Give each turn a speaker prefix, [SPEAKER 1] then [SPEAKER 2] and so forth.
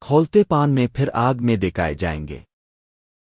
[SPEAKER 1] کھولتے پان میں پھر آگ میں دکھائے جائیں گے۔